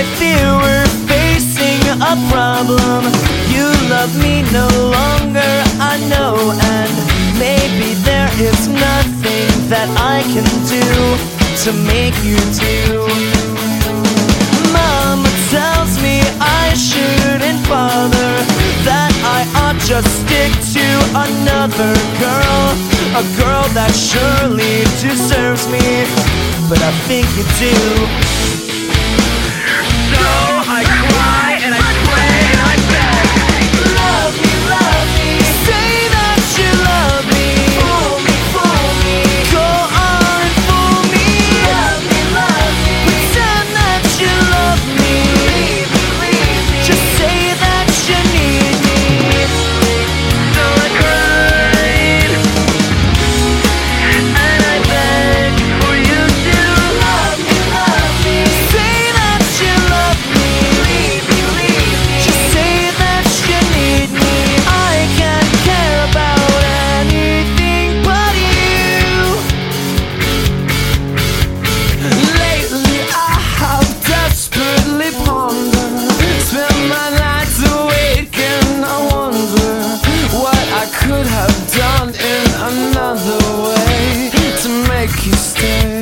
I fear we're facing a problem. You love me no longer, I know, and maybe there is nothing that I can do to make you do. Mama tells me I shouldn't bother, that I ought just stick to another girl, a girl that surely deserves me, but I think you do. Done in another way To make you stay